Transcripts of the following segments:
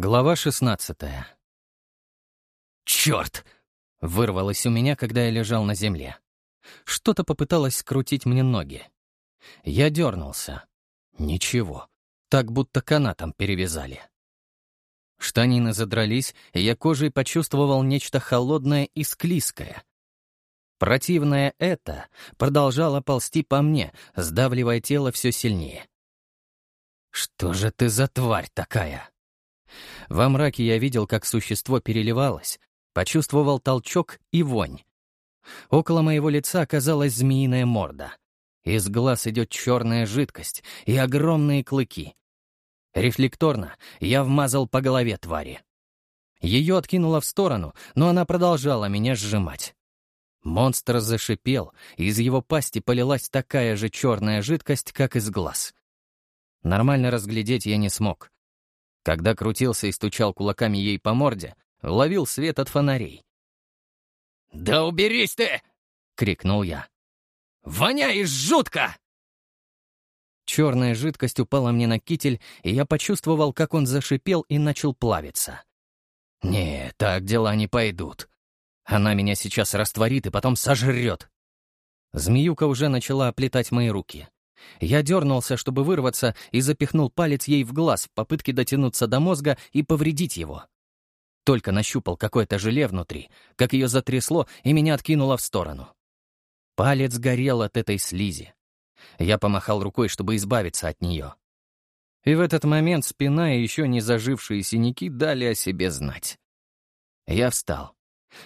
Глава шестнадцатая. «Черт!» — вырвалось у меня, когда я лежал на земле. Что-то попыталось скрутить мне ноги. Я дернулся. Ничего. Так будто канатом перевязали. Штанины задрались, и я кожей почувствовал нечто холодное и склизкое. Противное это продолжало ползти по мне, сдавливая тело все сильнее. «Что же ты за тварь такая?» Во мраке я видел, как существо переливалось, почувствовал толчок и вонь. Около моего лица оказалась змеиная морда. Из глаз идет черная жидкость и огромные клыки. Рефлекторно я вмазал по голове твари. Ее откинуло в сторону, но она продолжала меня сжимать. Монстр зашипел, и из его пасти полилась такая же черная жидкость, как из глаз. Нормально разглядеть я не смог. Когда крутился и стучал кулаками ей по морде, ловил свет от фонарей. «Да уберись ты!» — крикнул я. «Воняешь жутко!» Черная жидкость упала мне на китель, и я почувствовал, как он зашипел и начал плавиться. «Не, так дела не пойдут. Она меня сейчас растворит и потом сожрет». Змеюка уже начала оплетать мои руки. Я дернулся, чтобы вырваться, и запихнул палец ей в глаз в попытке дотянуться до мозга и повредить его. Только нащупал какое-то желе внутри, как ее затрясло и меня откинуло в сторону. Палец горел от этой слизи. Я помахал рукой, чтобы избавиться от нее. И в этот момент спина и еще не зажившие синяки дали о себе знать. Я встал.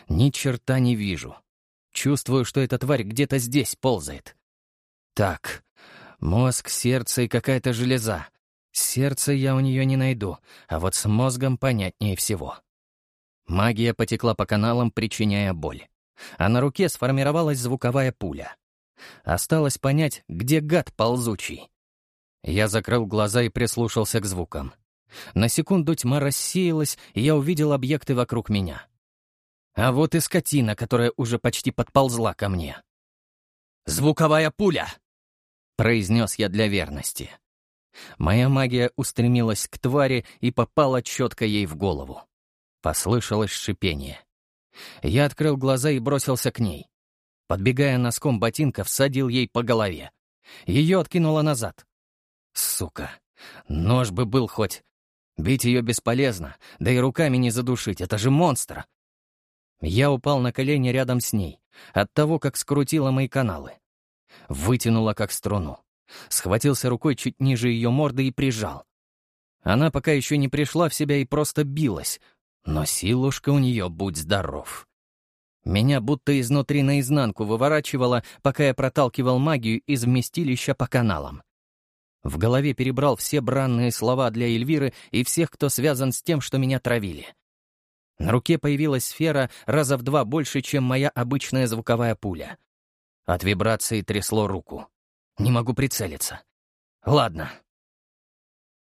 Ни черта не вижу. Чувствую, что эта тварь где-то здесь ползает. Так, Мозг, сердце и какая-то железа. Сердце я у нее не найду, а вот с мозгом понятнее всего. Магия потекла по каналам, причиняя боль. А на руке сформировалась звуковая пуля. Осталось понять, где гад ползучий. Я закрыл глаза и прислушался к звукам. На секунду тьма рассеялась, и я увидел объекты вокруг меня. А вот и скотина, которая уже почти подползла ко мне. «Звуковая пуля!» — произнес я для верности. Моя магия устремилась к твари и попала четко ей в голову. Послышалось шипение. Я открыл глаза и бросился к ней. Подбегая носком ботинка, всадил ей по голове. Ее откинуло назад. Сука, нож бы был хоть. Бить ее бесполезно, да и руками не задушить, это же монстр. Я упал на колени рядом с ней, от того, как скрутила мои каналы. Вытянула как струну. Схватился рукой чуть ниже ее морды и прижал. Она пока еще не пришла в себя и просто билась, но силушка у нее будь здоров. Меня будто изнутри наизнанку выворачивало, пока я проталкивал магию из вместилища по каналам. В голове перебрал все бранные слова для Эльвиры и всех, кто связан с тем, что меня травили. На руке появилась сфера раза в два больше, чем моя обычная звуковая пуля. От вибрации трясло руку. Не могу прицелиться. Ладно.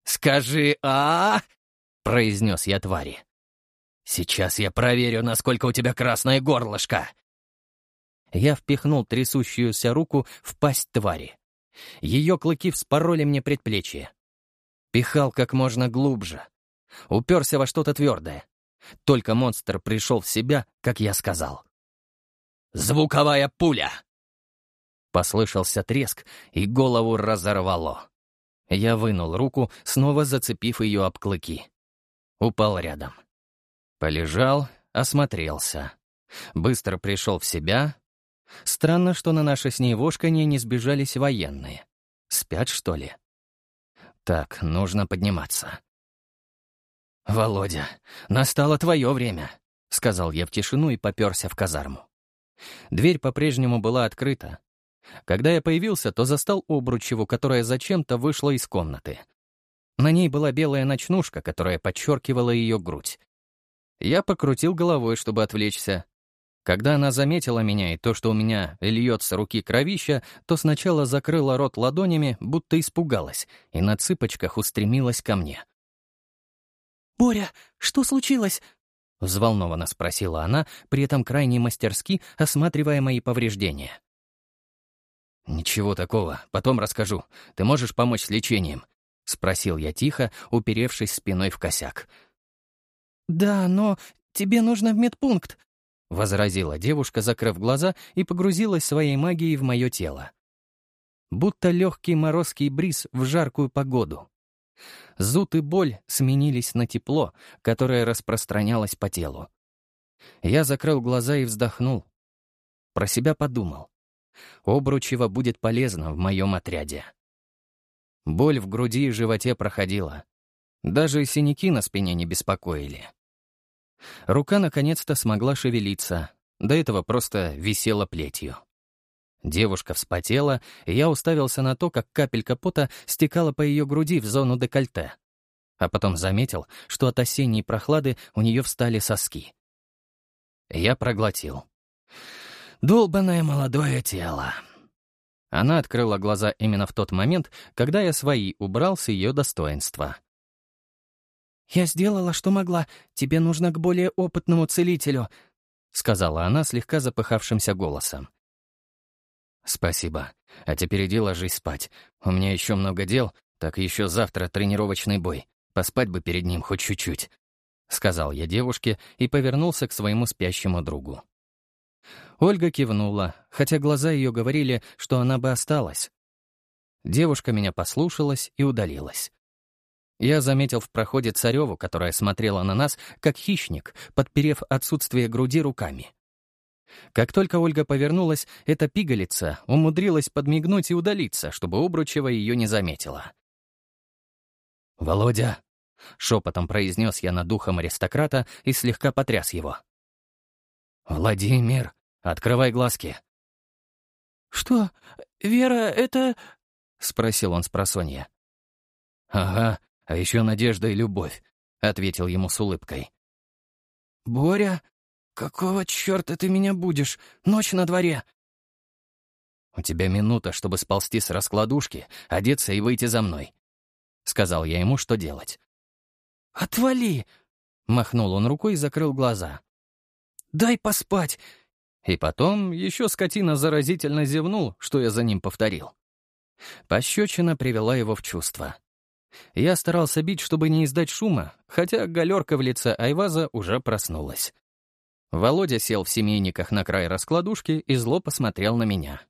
«Скажи «а», — произнес я твари. «Сейчас я проверю, насколько у тебя красное горлышко». Я впихнул трясущуюся руку в пасть твари. Ее клыки вспороли мне предплечье. Пихал как можно глубже. Уперся во что-то твердое. Только монстр пришел в себя, как я сказал. «Звуковая пуля!» Послышался треск, и голову разорвало. Я вынул руку, снова зацепив ее об клыки. Упал рядом. Полежал, осмотрелся. Быстро пришел в себя. Странно, что на наше с ней вошканье не сбежались военные. Спят, что ли? Так, нужно подниматься. «Володя, настало твое время», — сказал я в тишину и попёрся в казарму. Дверь по-прежнему была открыта, когда я появился, то застал Обручеву, которая зачем-то вышла из комнаты. На ней была белая ночнушка, которая подчеркивала ее грудь. Я покрутил головой, чтобы отвлечься. Когда она заметила меня и то, что у меня льется руки кровища, то сначала закрыла рот ладонями, будто испугалась, и на цыпочках устремилась ко мне. «Боря, что случилось?» — взволнованно спросила она, при этом крайне мастерски осматривая мои повреждения. «Ничего такого, потом расскажу. Ты можешь помочь с лечением?» — спросил я тихо, уперевшись спиной в косяк. «Да, но тебе нужно в медпункт», — возразила девушка, закрыв глаза, и погрузилась своей магией в мое тело. Будто легкий морозкий бриз в жаркую погоду. Зуд и боль сменились на тепло, которое распространялось по телу. Я закрыл глаза и вздохнул. Про себя подумал. Обручево будет полезно в моем отряде. Боль в груди и животе проходила. Даже синяки на спине не беспокоили. Рука наконец-то смогла шевелиться, до этого просто висела плетью. Девушка вспотела, и я уставился на то, как капелька пота стекала по ее груди в зону декольте. А потом заметил, что от осенней прохлады у нее встали соски. Я проглотил. «Долбанное молодое тело!» Она открыла глаза именно в тот момент, когда я свои убрал с ее достоинства. «Я сделала, что могла. Тебе нужно к более опытному целителю», — сказала она слегка запыхавшимся голосом. «Спасибо. А теперь иди ложись спать. У меня еще много дел, так еще завтра тренировочный бой. Поспать бы перед ним хоть чуть-чуть», — сказал я девушке и повернулся к своему спящему другу. Ольга кивнула, хотя глаза ее говорили, что она бы осталась. Девушка меня послушалась и удалилась. Я заметил в проходе Цареву, которая смотрела на нас, как хищник, подперев отсутствие груди руками. Как только Ольга повернулась, эта пигалица умудрилась подмигнуть и удалиться, чтобы Обручева ее не заметила. «Володя!» — шепотом произнес я над духом аристократа и слегка потряс его. «Владимир, открывай глазки!» «Что? Вера, это...» — спросил он с просонья. «Ага, а еще надежда и любовь», — ответил ему с улыбкой. «Боря, какого черта ты меня будешь? Ночь на дворе!» «У тебя минута, чтобы сползти с раскладушки, одеться и выйти за мной», — сказал я ему, что делать. «Отвали!» — махнул он рукой и закрыл глаза. «Дай поспать!» И потом еще скотина заразительно зевнул, что я за ним повторил. Пощечина привела его в чувство. Я старался бить, чтобы не издать шума, хотя галерка в лице Айваза уже проснулась. Володя сел в семейниках на край раскладушки и зло посмотрел на меня.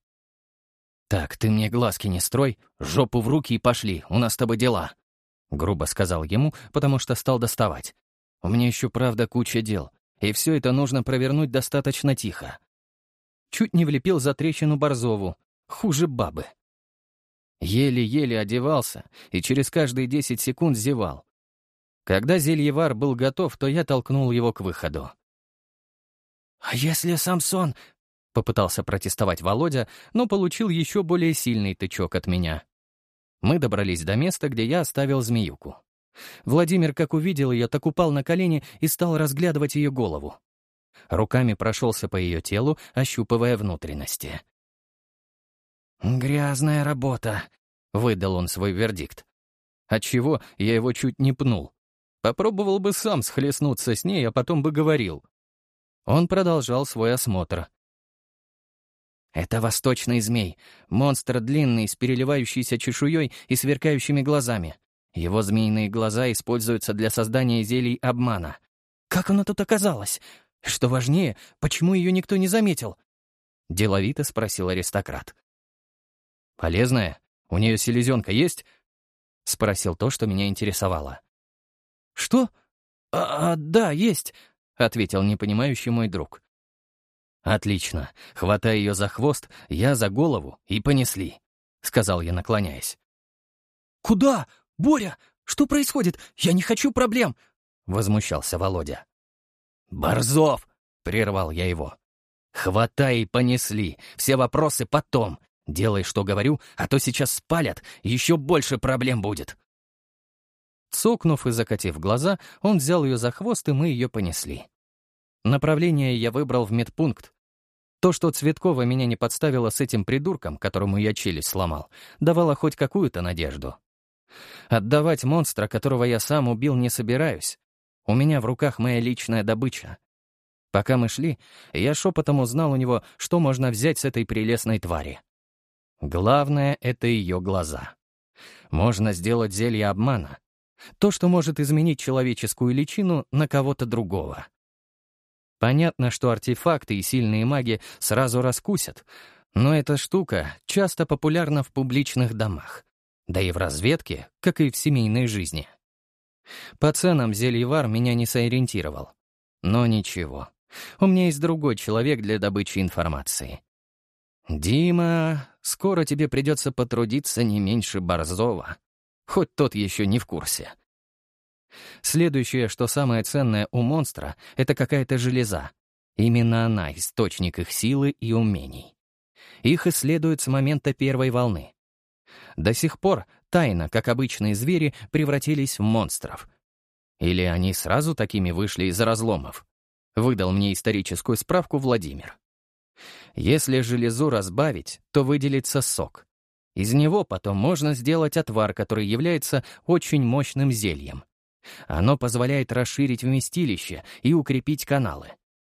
«Так, ты мне глазки не строй, жопу в руки и пошли, у нас с тобой дела», — грубо сказал ему, потому что стал доставать. «У меня еще, правда, куча дел, и все это нужно провернуть достаточно тихо». Чуть не влепил за трещину Борзову, хуже бабы. Еле-еле одевался и через каждые десять секунд зевал. Когда зельевар был готов, то я толкнул его к выходу. «А если Самсон...» — попытался протестовать Володя, но получил еще более сильный тычок от меня. Мы добрались до места, где я оставил змеюку. Владимир, как увидел ее, так упал на колени и стал разглядывать ее голову. Руками прошелся по ее телу, ощупывая внутренности. «Грязная работа», — выдал он свой вердикт. Отчего я его чуть не пнул. Попробовал бы сам схлестнуться с ней, а потом бы говорил. Он продолжал свой осмотр. «Это восточный змей, монстр длинный, с переливающейся чешуей и сверкающими глазами. Его змеиные глаза используются для создания зелий обмана. Как она тут оказалась? Что важнее, почему ее никто не заметил?» Деловито спросил аристократ. «Полезная? У нее селезенка есть?» — спросил то, что меня интересовало. «Что? А, а, да, есть», — ответил непонимающий мой друг. «Отлично. Хватай ее за хвост, я за голову и понесли», — сказал я, наклоняясь. «Куда? Боря, что происходит? Я не хочу проблем!» — возмущался Володя. «Борзов!» — прервал я его. «Хватай и понесли. Все вопросы потом. Делай, что говорю, а то сейчас спалят, еще больше проблем будет». Цокнув и закатив глаза, он взял ее за хвост, и мы ее понесли. Направление я выбрал в медпункт. То, что Цветкова меня не подставила с этим придурком, которому я челюсть сломал, давало хоть какую-то надежду. Отдавать монстра, которого я сам убил, не собираюсь. У меня в руках моя личная добыча. Пока мы шли, я шепотом узнал у него, что можно взять с этой прелестной твари. Главное — это ее глаза. Можно сделать зелье обмана. То, что может изменить человеческую личину на кого-то другого. Понятно, что артефакты и сильные маги сразу раскусят, но эта штука часто популярна в публичных домах, да и в разведке, как и в семейной жизни. По ценам зельевар меня не сориентировал. Но ничего, у меня есть другой человек для добычи информации. «Дима, скоро тебе придется потрудиться не меньше Борзова, хоть тот еще не в курсе». Следующее, что самое ценное у монстра, это какая-то железа. Именно она — источник их силы и умений. Их исследуют с момента первой волны. До сих пор тайно, как обычные звери, превратились в монстров. Или они сразу такими вышли из разломов? Выдал мне историческую справку Владимир. Если железу разбавить, то выделится сок. Из него потом можно сделать отвар, который является очень мощным зельем. Оно позволяет расширить вместилище и укрепить каналы.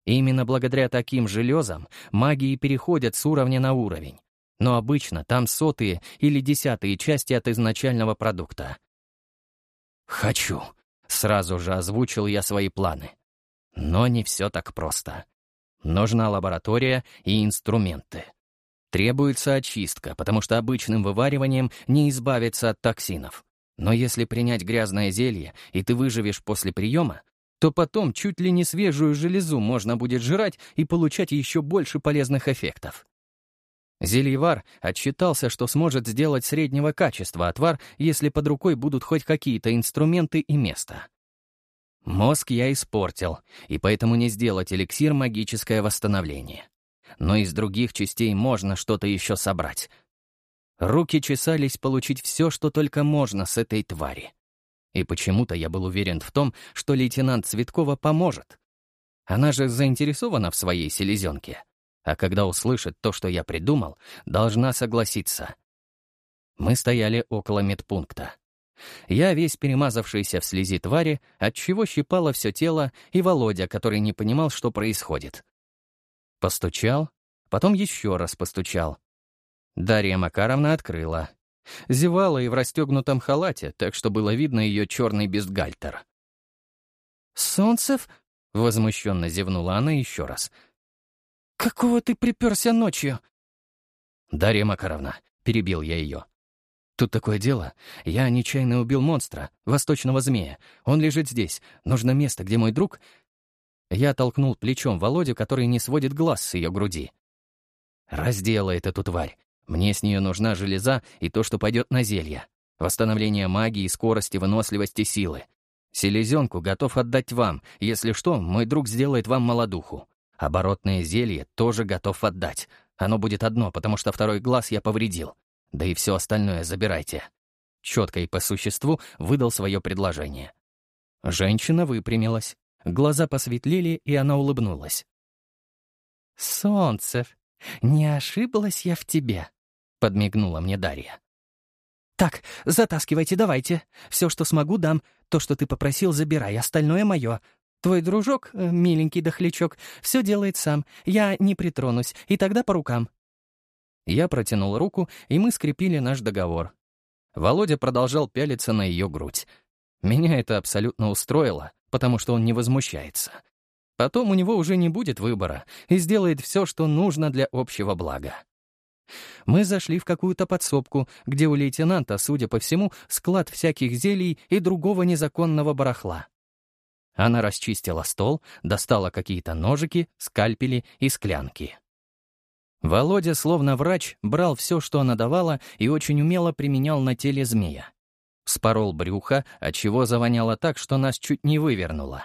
Именно благодаря таким железам магии переходят с уровня на уровень. Но обычно там сотые или десятые части от изначального продукта. «Хочу», — сразу же озвучил я свои планы. Но не все так просто. Нужна лаборатория и инструменты. Требуется очистка, потому что обычным вывариванием не избавиться от токсинов. Но если принять грязное зелье, и ты выживешь после приема, то потом чуть ли не свежую железу можно будет жрать и получать еще больше полезных эффектов. Зельевар отчитался, что сможет сделать среднего качества отвар, если под рукой будут хоть какие-то инструменты и место. Мозг я испортил, и поэтому не сделать эликсир магическое восстановление. Но из других частей можно что-то еще собрать. Руки чесались получить все, что только можно с этой твари. И почему-то я был уверен в том, что лейтенант Цветкова поможет. Она же заинтересована в своей селезенке. А когда услышит то, что я придумал, должна согласиться. Мы стояли около медпункта. Я весь перемазавшийся в слези твари, отчего щипало все тело, и Володя, который не понимал, что происходит. Постучал, потом еще раз постучал. Дарья Макаровна открыла. Зевала и в расстегнутом халате, так что было видно ее черный бюстгальтер. «Солнцев?» — возмущенно зевнула она еще раз. «Какого ты приперся ночью?» «Дарья Макаровна», — перебил я ее. «Тут такое дело. Я нечаянно убил монстра, восточного змея. Он лежит здесь. Нужно место, где мой друг...» Я толкнул плечом Володю, который не сводит глаз с ее груди. «Разделает эту тварь. Мне с нее нужна железа и то, что пойдет на зелье. Восстановление магии, скорости, выносливости, силы. Селезенку готов отдать вам. Если что, мой друг сделает вам молодуху. Оборотное зелье тоже готов отдать. Оно будет одно, потому что второй глаз я повредил. Да и все остальное забирайте. Четко и по существу выдал свое предложение. Женщина выпрямилась. Глаза посветлели, и она улыбнулась. «Солнцев, не ошиблась я в тебе?» — подмигнула мне Дарья. «Так, затаскивайте, давайте. Все, что смогу, дам. То, что ты попросил, забирай, остальное мое. Твой дружок, э, миленький дохлячок, все делает сам. Я не притронусь, и тогда по рукам». Я протянул руку, и мы скрепили наш договор. Володя продолжал пялиться на ее грудь. Меня это абсолютно устроило, потому что он не возмущается. Потом у него уже не будет выбора и сделает все, что нужно для общего блага. Мы зашли в какую-то подсобку, где у лейтенанта, судя по всему, склад всяких зелий и другого незаконного барахла. Она расчистила стол, достала какие-то ножики, скальпели и склянки. Володя, словно врач, брал все, что она давала, и очень умело применял на теле змея. Спорол брюхо, отчего завоняло так, что нас чуть не вывернуло.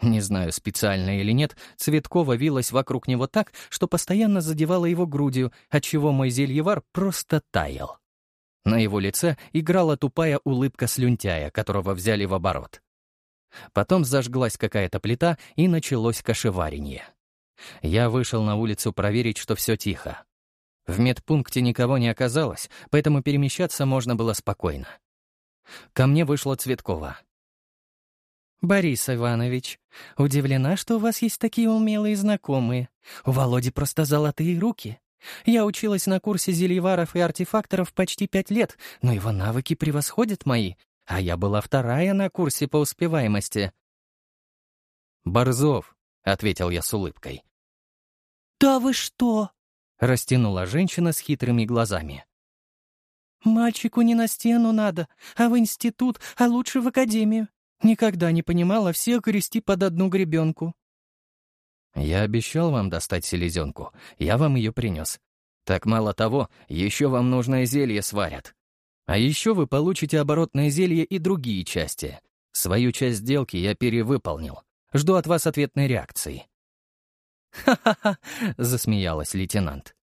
Не знаю, специально или нет, Цветкова вилась вокруг него так, что постоянно задевала его грудью, отчего мой зельевар просто таял. На его лице играла тупая улыбка слюнтяя, которого взяли в оборот. Потом зажглась какая-то плита, и началось кошеваренье. Я вышел на улицу проверить, что все тихо. В медпункте никого не оказалось, поэтому перемещаться можно было спокойно. Ко мне вышла Цветкова. «Борис Иванович, удивлена, что у вас есть такие умелые знакомые. У Володи просто золотые руки. Я училась на курсе зельеваров и артефакторов почти пять лет, но его навыки превосходят мои. А я была вторая на курсе по успеваемости. «Борзов», — ответил я с улыбкой. «Да вы что?» — растянула женщина с хитрыми глазами. «Мальчику не на стену надо, а в институт, а лучше в академию. Никогда не понимала всех грести под одну гребенку». «Я обещал вам достать селезенку, я вам ее принес. Так мало того, еще вам нужное зелье сварят. А еще вы получите оборотное зелье и другие части. Свою часть сделки я перевыполнил. Жду от вас ответной реакции». «Ха-ха-ха», — засмеялась лейтенант.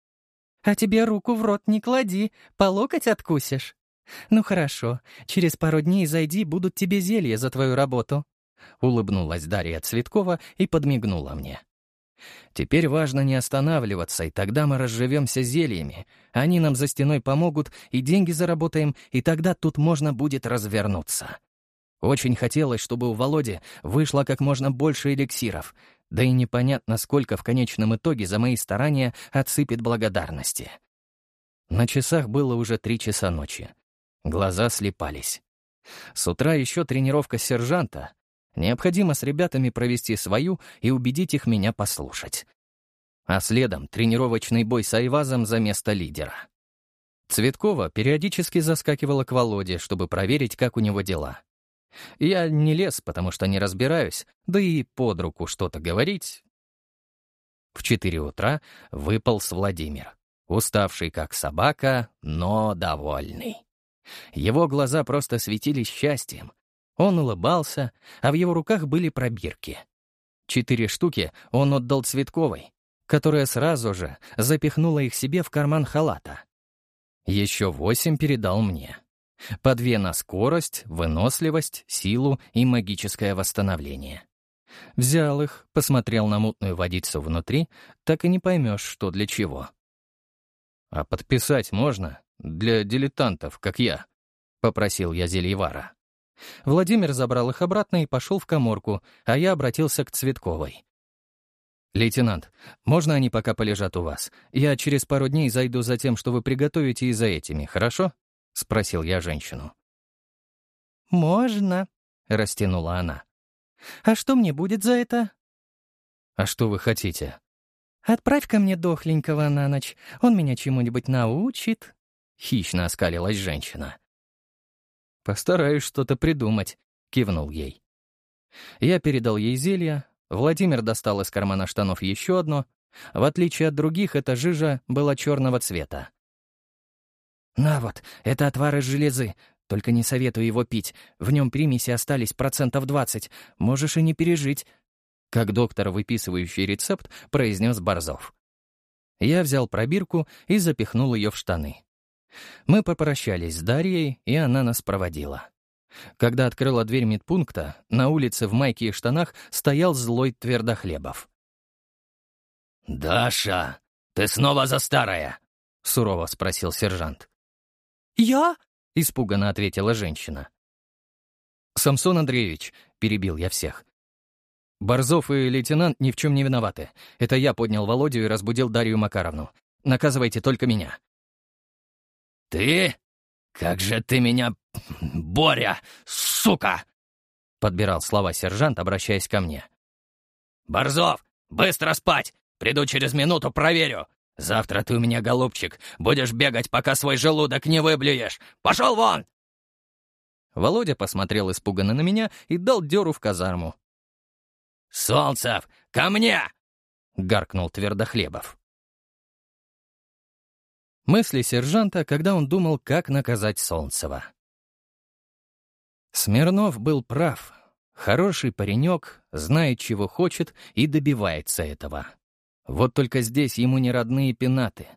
«А тебе руку в рот не клади, по локоть откусишь. Ну хорошо, через пару дней зайди, будут тебе зелья за твою работу». Улыбнулась Дарья Цветкова и подмигнула мне. Теперь важно не останавливаться, и тогда мы разживемся зельями. Они нам за стеной помогут, и деньги заработаем, и тогда тут можно будет развернуться. Очень хотелось, чтобы у Володи вышло как можно больше эликсиров, да и непонятно, сколько в конечном итоге за мои старания отсыпет благодарности. На часах было уже три часа ночи. Глаза слепались. С утра еще тренировка сержанта, Необходимо с ребятами провести свою и убедить их меня послушать. А следом тренировочный бой с Айвазом за место лидера. Цветкова периодически заскакивала к Володе, чтобы проверить, как у него дела. Я не лез, потому что не разбираюсь, да и под руку что-то говорить. В четыре утра выпал с Владимир, уставший как собака, но довольный. Его глаза просто светились счастьем, он улыбался, а в его руках были пробирки. Четыре штуки он отдал Цветковой, которая сразу же запихнула их себе в карман халата. Еще восемь передал мне. По две на скорость, выносливость, силу и магическое восстановление. Взял их, посмотрел на мутную водицу внутри, так и не поймешь, что для чего. «А подписать можно? Для дилетантов, как я?» — попросил я Зельевара. Владимир забрал их обратно и пошел в коморку, а я обратился к Цветковой. «Лейтенант, можно они пока полежат у вас? Я через пару дней зайду за тем, что вы приготовите и за этими, хорошо?» — спросил я женщину. «Можно», — растянула она. «А что мне будет за это?» «А что вы хотите?» «Отправь ко мне дохленького на ночь, он меня чему-нибудь научит», — хищно оскалилась женщина. «Постараюсь что-то придумать», — кивнул ей. Я передал ей зелье, Владимир достал из кармана штанов еще одно. В отличие от других, эта жижа была черного цвета. «На вот, это отвар из железы. Только не советую его пить. В нем примеси остались процентов двадцать. Можешь и не пережить», — как доктор, выписывающий рецепт, произнес Борзов. Я взял пробирку и запихнул ее в штаны. Мы попрощались с Дарьей, и она нас проводила. Когда открыла дверь медпункта, на улице в майке и штанах стоял злой Твердохлебов. «Даша, ты снова за старое?» — сурово спросил сержант. «Я?» — испуганно ответила женщина. «Самсон Андреевич», — перебил я всех. «Борзов и лейтенант ни в чем не виноваты. Это я поднял Володю и разбудил Дарью Макаровну. Наказывайте только меня. «Ты? Как же ты меня... Боря, сука!» Подбирал слова сержант, обращаясь ко мне. «Борзов, быстро спать! Приду через минуту, проверю! Завтра ты у меня, голубчик, будешь бегать, пока свой желудок не выблюешь! Пошел вон!» Володя посмотрел испуганно на меня и дал дёру в казарму. «Солнцев, ко мне!» — гаркнул Твердохлебов. Мысли сержанта, когда он думал, как наказать Солнцева. Смирнов был прав. Хороший паренек, знает, чего хочет, и добивается этого. Вот только здесь ему не родные пенаты.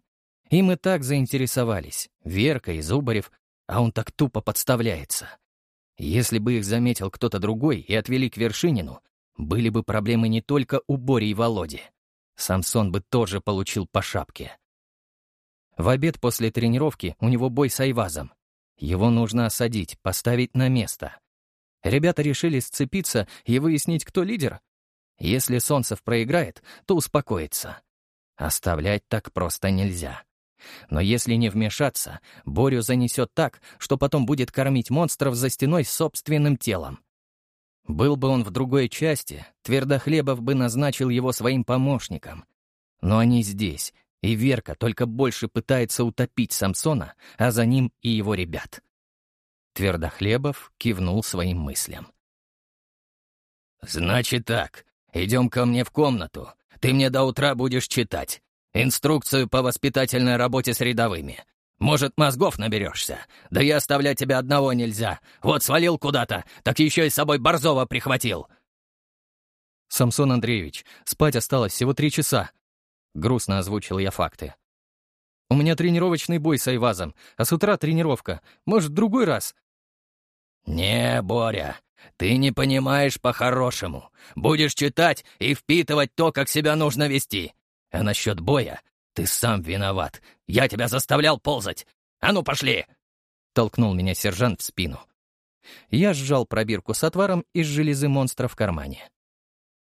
Им и так заинтересовались, Верка и Зубарев, а он так тупо подставляется. Если бы их заметил кто-то другой и отвели к Вершинину, были бы проблемы не только у Бори и Володи. Самсон бы тоже получил по шапке. В обед после тренировки у него бой с Айвазом. Его нужно осадить, поставить на место. Ребята решили сцепиться и выяснить, кто лидер. Если Солнцев проиграет, то успокоится. Оставлять так просто нельзя. Но если не вмешаться, Борю занесет так, что потом будет кормить монстров за стеной собственным телом. Был бы он в другой части, Твердохлебов бы назначил его своим помощником. Но они здесь, и Верка только больше пытается утопить Самсона, а за ним и его ребят. Твердохлебов кивнул своим мыслям. «Значит так, идем ко мне в комнату. Ты мне до утра будешь читать. Инструкцию по воспитательной работе с рядовыми. Может, мозгов наберешься? Да и оставлять тебя одного нельзя. Вот свалил куда-то, так еще и с собой Борзова прихватил». «Самсон Андреевич, спать осталось всего три часа», — грустно озвучил я факты. «У меня тренировочный бой с Айвазом, а с утра тренировка. Может, другой раз?» «Не, Боря, ты не понимаешь по-хорошему. Будешь читать и впитывать то, как себя нужно вести. А насчет боя ты сам виноват. Я тебя заставлял ползать. А ну, пошли!» Толкнул меня сержант в спину. Я сжал пробирку с отваром из железы монстра в кармане.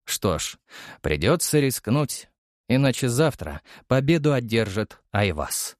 Что ж, придется рискнуть, иначе завтра победу одержит Айвас.